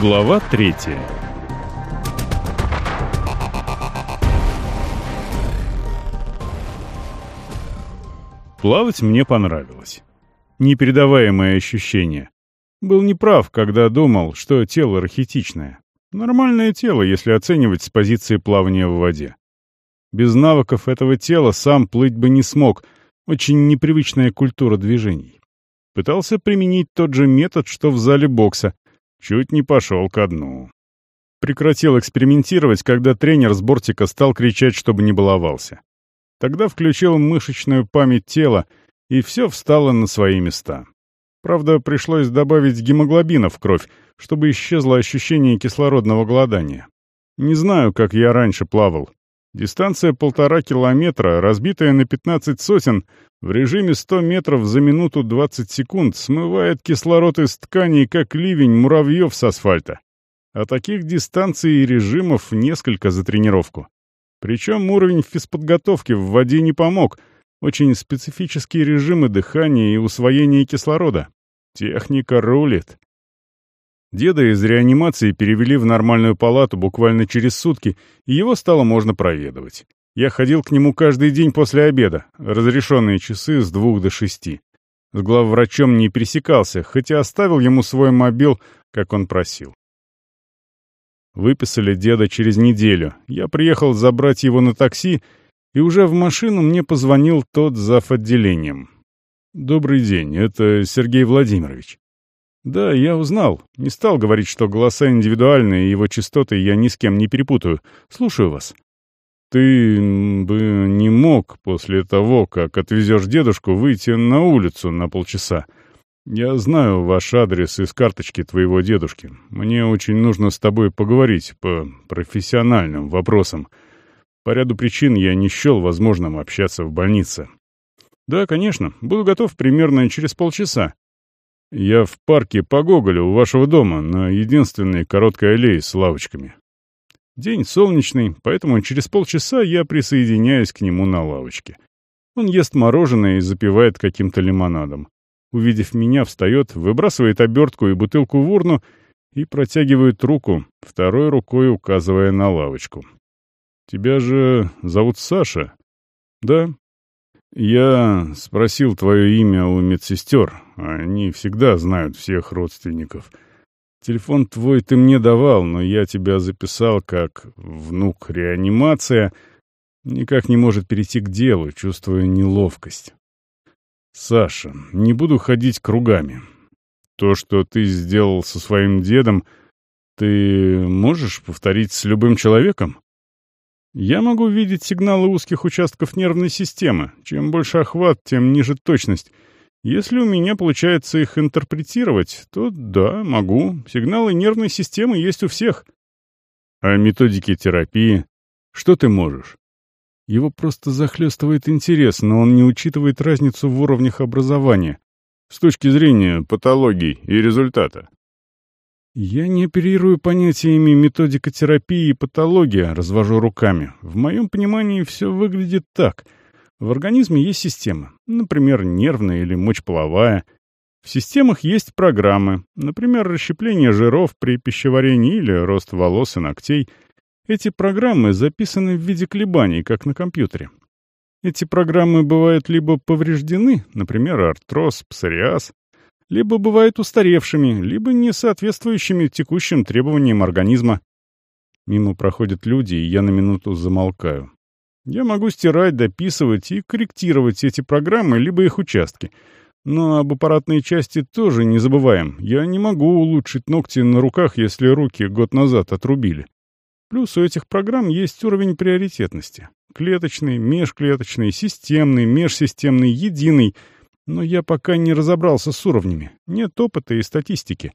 Глава третья Плавать мне понравилось. Непередаваемое ощущение. Был неправ, когда думал, что тело рахитичное. Нормальное тело, если оценивать с позиции плавания в воде. Без навыков этого тела сам плыть бы не смог. Очень непривычная культура движений. Пытался применить тот же метод, что в зале бокса. Чуть не пошел ко дну. Прекратил экспериментировать, когда тренер с бортика стал кричать, чтобы не баловался. Тогда включил мышечную память тела, и все встало на свои места. Правда, пришлось добавить гемоглобина в кровь, чтобы исчезло ощущение кислородного голодания. Не знаю, как я раньше плавал. Дистанция полтора километра, разбитая на 15 сотен, в режиме 100 метров за минуту 20 секунд смывает кислород из тканей, как ливень муравьев с асфальта. А таких дистанций и режимов несколько за тренировку. Причем уровень физподготовки в воде не помог. Очень специфические режимы дыхания и усвоения кислорода. Техника рулит. Деда из реанимации перевели в нормальную палату буквально через сутки, и его стало можно проведывать. Я ходил к нему каждый день после обеда, разрешенные часы с двух до шести. С главврачом не пересекался, хотя оставил ему свой мобил, как он просил. Выписали деда через неделю. Я приехал забрать его на такси, и уже в машину мне позвонил тот зав. отделением. «Добрый день, это Сергей Владимирович». «Да, я узнал. Не стал говорить, что голоса индивидуальные, и его частоты я ни с кем не перепутаю. Слушаю вас». «Ты бы не мог после того, как отвезешь дедушку, выйти на улицу на полчаса. Я знаю ваш адрес из карточки твоего дедушки. Мне очень нужно с тобой поговорить по профессиональным вопросам. По ряду причин я не счел возможным общаться в больнице». «Да, конечно. Буду готов примерно через полчаса. Я в парке по Гоголю у вашего дома, на единственной короткой аллее с лавочками. День солнечный, поэтому через полчаса я присоединяюсь к нему на лавочке. Он ест мороженое и запивает каким-то лимонадом. Увидев меня, встает, выбрасывает обертку и бутылку в урну и протягивает руку, второй рукой указывая на лавочку. «Тебя же зовут Саша?» «Да», «Я спросил твое имя у медсестер. Они всегда знают всех родственников. Телефон твой ты мне давал, но я тебя записал как внук реанимация. Никак не может перейти к делу, чувствуя неловкость. Саша, не буду ходить кругами. То, что ты сделал со своим дедом, ты можешь повторить с любым человеком? Я могу видеть сигналы узких участков нервной системы. Чем больше охват, тем ниже точность. Если у меня получается их интерпретировать, то да, могу. Сигналы нервной системы есть у всех. А методики терапии? Что ты можешь? Его просто захлестывает интерес, но он не учитывает разницу в уровнях образования с точки зрения патологии и результата. Я не оперирую понятиями методика терапии и патология, развожу руками. В моем понимании все выглядит так. В организме есть системы, например, нервная или мочеполовая. В системах есть программы, например, расщепление жиров при пищеварении или рост волос и ногтей. Эти программы записаны в виде колебаний, как на компьютере. Эти программы бывают либо повреждены, например, артроз, псориаз, либо бывают устаревшими, либо не соответствующими текущим требованиям организма. Мимо проходят люди, и я на минуту замолкаю. Я могу стирать, дописывать и корректировать эти программы, либо их участки. Но об аппаратной части тоже не забываем. Я не могу улучшить ногти на руках, если руки год назад отрубили. Плюс у этих программ есть уровень приоритетности. Клеточный, межклеточный, системный, межсистемный, единый — но я пока не разобрался с уровнями. Нет опыта и статистики.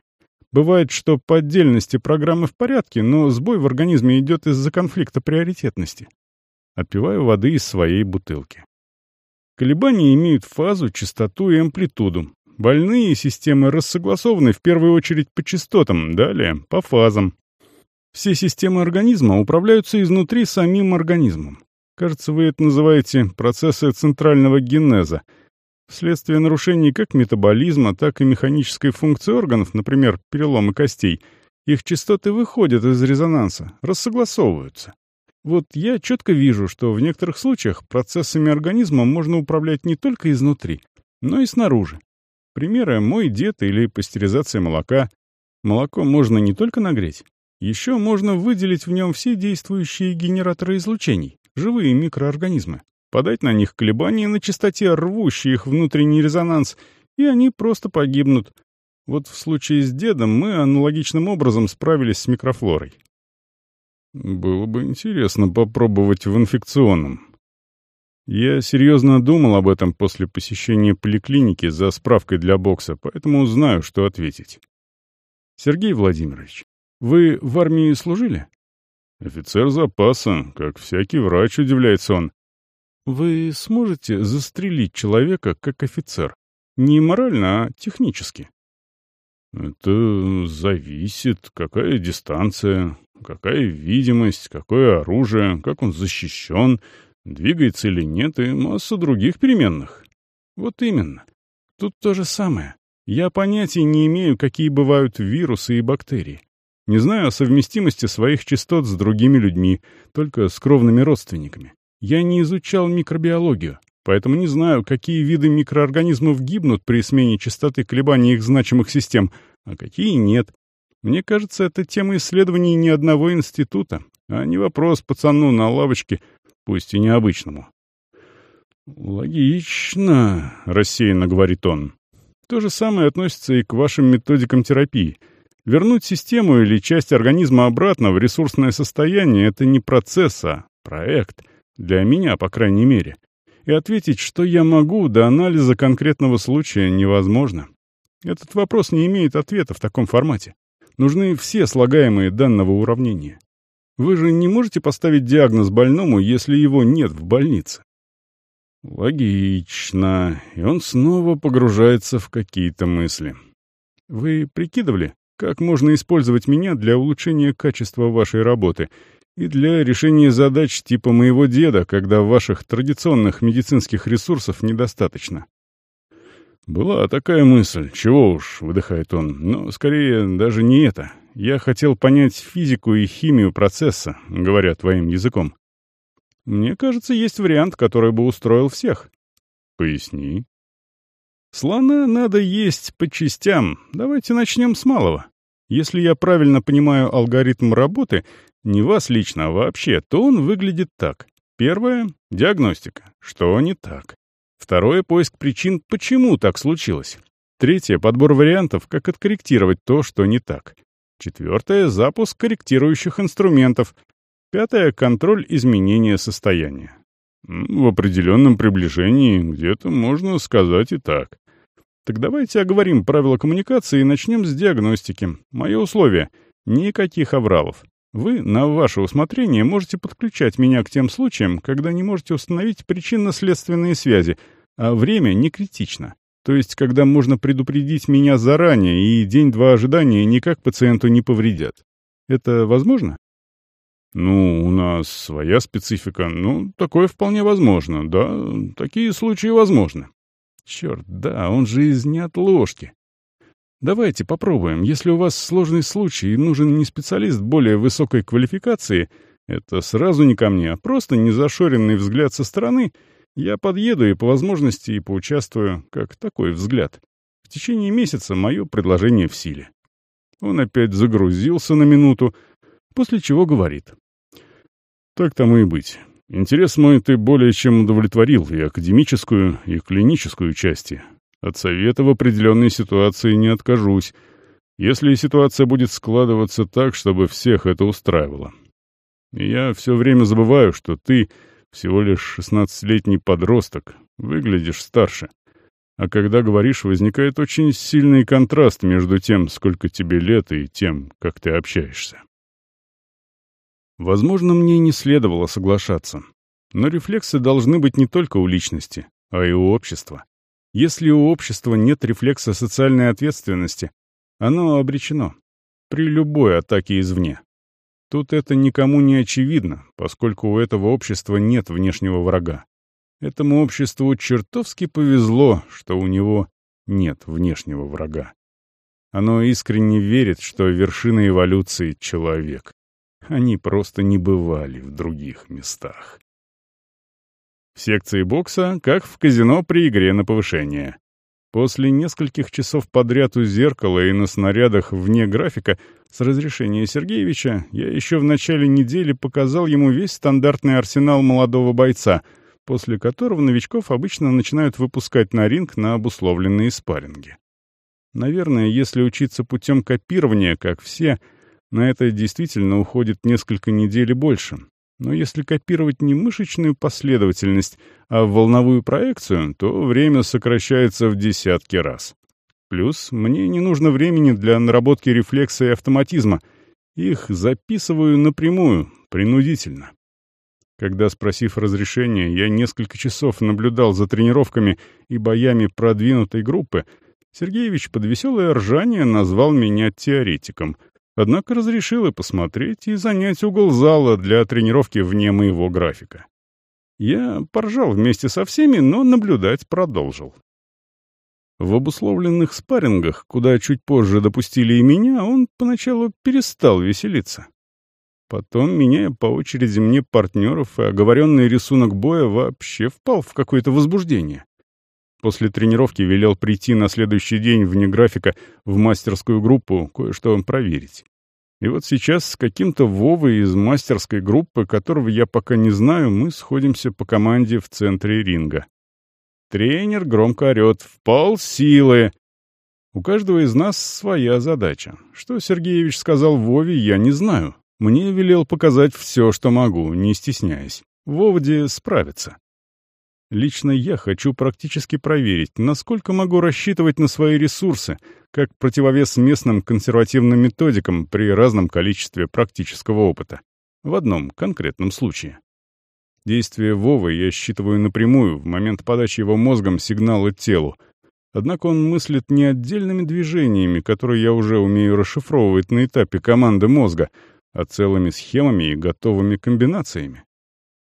Бывает, что по отдельности программы в порядке, но сбой в организме идет из-за конфликта приоритетности. Отпиваю воды из своей бутылки. Колебания имеют фазу, частоту и амплитуду. Больные системы рассогласованы в первую очередь по частотам, далее — по фазам. Все системы организма управляются изнутри самим организмом. Кажется, вы это называете процессы центрального генеза — Вследствие нарушений как метаболизма, так и механической функции органов, например, переломы костей, Их частоты выходят из резонанса, рассогласовываются. Вот я четко вижу, что в некоторых случаях процессами организма можно управлять не только изнутри, но и снаружи. Примеры — мой дед или пастеризация молока. Молоко можно не только нагреть, еще можно выделить в нем все действующие генераторы излучений, живые микроорганизмы, подать на них колебания на частоте, рвущие их внутренний резонанс, и они просто погибнут. Вот в случае с дедом мы аналогичным образом справились с микрофлорой. Было бы интересно попробовать в инфекционном. Я серьезно думал об этом после посещения поликлиники за справкой для бокса, поэтому знаю, что ответить. Сергей Владимирович, вы в армии служили? Офицер запаса, как всякий врач, удивляется он. Вы сможете застрелить человека как офицер? Не морально, а технически. Это зависит, какая дистанция, какая видимость, какое оружие, как он защищен, двигается или нет, и масса других переменных. Вот именно. Тут то же самое. Я понятия не имею, какие бывают вирусы и бактерии. Не знаю о совместимости своих частот с другими людьми, только с кровными родственниками. Я не изучал микробиологию, поэтому не знаю, какие виды микроорганизмов гибнут при смене частоты колебаний их значимых систем, а какие нет. Мне кажется, это тема исследований ни одного института, а не вопрос пацану на лавочке, пусть и необычному. «Логично», — рассеянно говорит он. То же самое относится и к вашим методикам терапии. Вернуть систему или часть организма обратно в ресурсное состояние — это не процесс, а проект. Для меня, по крайней мере и ответить, что я могу, до анализа конкретного случая невозможно. Этот вопрос не имеет ответа в таком формате. Нужны все слагаемые данного уравнения. Вы же не можете поставить диагноз больному, если его нет в больнице. Логично. И он снова погружается в какие-то мысли. Вы прикидывали, как можно использовать меня для улучшения качества вашей работы и для решения задач типа моего деда, когда ваших традиционных медицинских ресурсов недостаточно. «Была такая мысль, чего уж», — выдыхает он, — «но скорее даже не это. Я хотел понять физику и химию процесса, говоря твоим языком. Мне кажется, есть вариант, который бы устроил всех». «Поясни». «Слона надо есть по частям. Давайте начнем с малого. Если я правильно понимаю алгоритм работы, не вас лично, а вообще, то он выглядит так. Первое — диагностика. Что не так? Второе — поиск причин, почему так случилось. Третье — подбор вариантов, как откорректировать то, что не так. Четвертое — запуск корректирующих инструментов. Пятое — контроль изменения состояния. В определенном приближении где-то можно сказать и так. Так давайте оговорим правила коммуникации и начнем с диагностики. Мое условие — никаких авралов. Вы, на ваше усмотрение, можете подключать меня к тем случаям, когда не можете установить причинно-следственные связи, а время не критично. То есть, когда можно предупредить меня заранее, и день-два ожидания никак пациенту не повредят. Это возможно? Ну, у нас своя специфика. Ну, такое вполне возможно, да. Такие случаи возможны. Черт, да, он же из неотложки. Давайте попробуем. Если у вас сложный случай и нужен не специалист более высокой квалификации, это сразу не ко мне, а просто незашоренный взгляд со стороны, я подъеду и по возможности и поучаствую, как такой взгляд. В течение месяца мое предложение в силе. Он опять загрузился на минуту, после чего говорит. Так тому и быть. Интерес мой ты более чем удовлетворил и академическую, и клиническую части. От совета в определенной ситуации не откажусь, если ситуация будет складываться так, чтобы всех это устраивало. И я все время забываю, что ты всего лишь шестнадцатилетний подросток, выглядишь старше. А когда говоришь, возникает очень сильный контраст между тем, сколько тебе лет, и тем, как ты общаешься. Возможно, мне не следовало соглашаться. Но рефлексы должны быть не только у личности, а и у общества. Если у общества нет рефлекса социальной ответственности, оно обречено. При любой атаке извне. Тут это никому не очевидно, поскольку у этого общества нет внешнего врага. Этому обществу чертовски повезло, что у него нет внешнего врага. Оно искренне верит, что вершина эволюции — человек. Они просто не бывали в других местах. В секции бокса, как в казино при игре на повышение. После нескольких часов подряд у зеркала и на снарядах вне графика, с разрешения Сергеевича, я еще в начале недели показал ему весь стандартный арсенал молодого бойца, после которого новичков обычно начинают выпускать на ринг на обусловленные спарринги. Наверное, если учиться путем копирования, как все, на это действительно уходит несколько недель и больше. Но если копировать не мышечную последовательность, а волновую проекцию, то время сокращается в десятки раз. Плюс мне не нужно времени для наработки рефлекса и автоматизма. Их записываю напрямую, принудительно. Когда, спросив разрешения, я несколько часов наблюдал за тренировками и боями продвинутой группы, Сергеевич под веселое ржание назвал меня теоретиком — Однако разрешил и посмотреть, и занять угол зала для тренировки вне моего графика. Я поржал вместе со всеми, но наблюдать продолжил. В обусловленных спаррингах, куда чуть позже допустили и меня, он поначалу перестал веселиться. Потом, меняя по очереди мне партнеров, и оговоренный рисунок боя вообще впал в какое-то возбуждение. После тренировки велел прийти на следующий день вне графика в мастерскую группу кое-что проверить. И вот сейчас с каким-то Вовой из мастерской группы, которого я пока не знаю, мы сходимся по команде в центре ринга. Тренер громко орет «В пол силы!». У каждого из нас своя задача. Что Сергеевич сказал Вове, я не знаю. Мне велел показать все, что могу, не стесняясь. Вовде справится. Лично я хочу практически проверить, насколько могу рассчитывать на свои ресурсы, как противовес местным консервативным методикам при разном количестве практического опыта. В одном конкретном случае. Действие Вовы я считываю напрямую, в момент подачи его мозгом сигнала телу. Однако он мыслит не отдельными движениями, которые я уже умею расшифровывать на этапе команды мозга, а целыми схемами и готовыми комбинациями.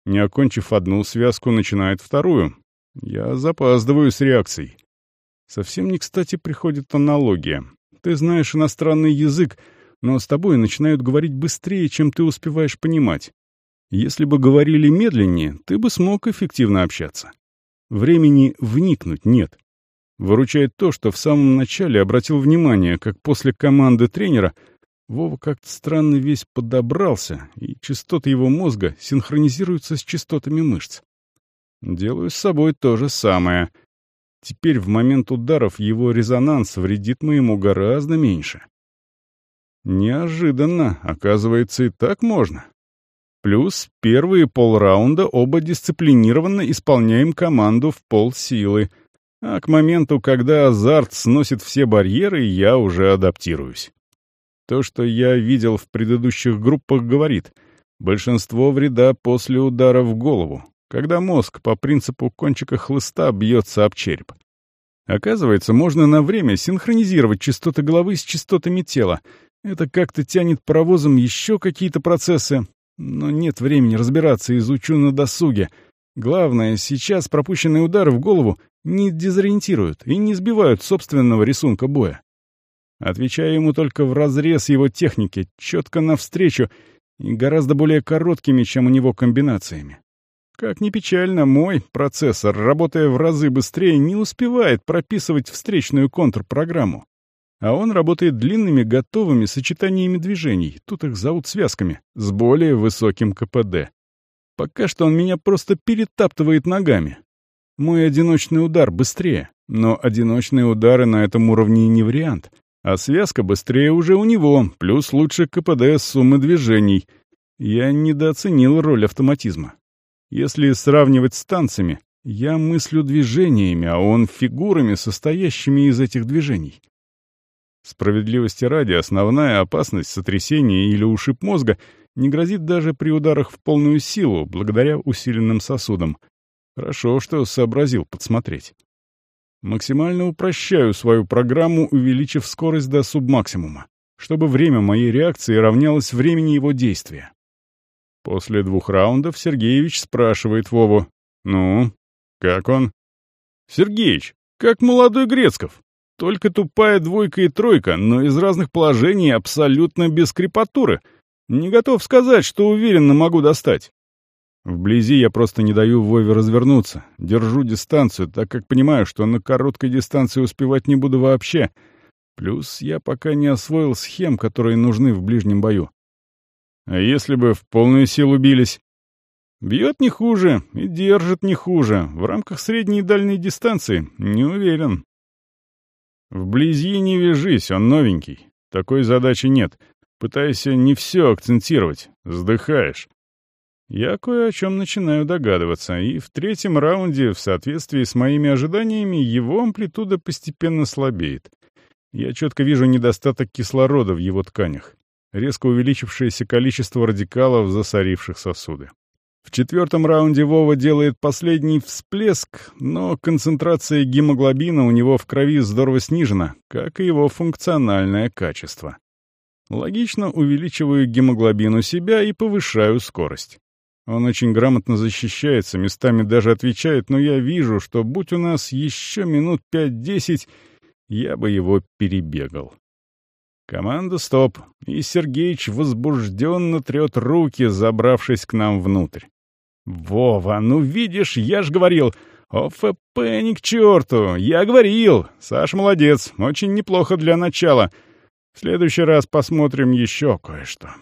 Не окончив одну связку, начинает вторую. Я запаздываю с реакцией. Совсем не кстати приходит аналогия. Ты знаешь иностранный язык, но с тобой начинают говорить быстрее, чем ты успеваешь понимать. Если бы говорили медленнее, ты бы смог эффективно общаться. Времени вникнуть нет. Выручает то, что в самом начале обратил внимание, как после команды тренера — Вова как-то странно весь подобрался, и частоты его мозга синхронизируются с частотами мышц. Делаю с собой то же самое. Теперь в момент ударов его резонанс вредит моему гораздо меньше. Неожиданно, оказывается, и так можно. Плюс первые полраунда оба дисциплинированно исполняем команду в полсилы, а к моменту, когда азарт сносит все барьеры, я уже адаптируюсь. То, что я видел в предыдущих группах, говорит, большинство вреда после удара в голову, когда мозг по принципу кончика хлыста бьется об череп. Оказывается, можно на время синхронизировать частоты головы с частотами тела. Это как-то тянет паровозом еще какие-то процессы. Но нет времени разбираться, изучу на досуге. Главное, сейчас пропущенные удары в голову не дезориентируют и не сбивают собственного рисунка боя отвечая ему только в разрез его техники, четко навстречу и гораздо более короткими, чем у него комбинациями. Как ни печально, мой процессор, работая в разы быстрее, не успевает прописывать встречную контрпрограмму. А он работает длинными готовыми сочетаниями движений, тут их зовут связками, с более высоким КПД. Пока что он меня просто перетаптывает ногами. Мой одиночный удар быстрее, но одиночные удары на этом уровне не вариант — а связка быстрее уже у него, плюс лучше КПД суммы движений. Я недооценил роль автоматизма. Если сравнивать с танцами, я мыслю движениями, а он фигурами, состоящими из этих движений. Справедливости ради, основная опасность сотрясения или ушиб мозга не грозит даже при ударах в полную силу, благодаря усиленным сосудам. Хорошо, что сообразил подсмотреть. Максимально упрощаю свою программу, увеличив скорость до субмаксимума, чтобы время моей реакции равнялось времени его действия. После двух раундов Сергеевич спрашивает Вову. «Ну, как он?» «Сергеич, как молодой Грецков. Только тупая двойка и тройка, но из разных положений абсолютно без крепатуры. Не готов сказать, что уверенно могу достать. Вблизи я просто не даю Вове развернуться. Держу дистанцию, так как понимаю, что на короткой дистанции успевать не буду вообще. Плюс я пока не освоил схем, которые нужны в ближнем бою. А если бы в полную силу бились? Бьет не хуже и держит не хуже. В рамках средней и дальней дистанции не уверен. Вблизи не вяжись, он новенький. Такой задачи нет. Пытайся не все акцентировать. Сдыхаешь. Я кое о чем начинаю догадываться, и в третьем раунде, в соответствии с моими ожиданиями, его амплитуда постепенно слабеет. Я четко вижу недостаток кислорода в его тканях, резко увеличившееся количество радикалов, засоривших сосуды. В четвертом раунде Вова делает последний всплеск, но концентрация гемоглобина у него в крови здорово снижена, как и его функциональное качество. Логично увеличиваю гемоглобин у себя и повышаю скорость. Он очень грамотно защищается, местами даже отвечает, но я вижу, что будь у нас еще минут пять-десять, я бы его перебегал. Команда «Стоп», и Сергеич возбужденно трет руки, забравшись к нам внутрь. «Вова, ну видишь, я ж говорил, ОФП ни к черту, я говорил. Саш молодец, очень неплохо для начала. В следующий раз посмотрим еще кое-что».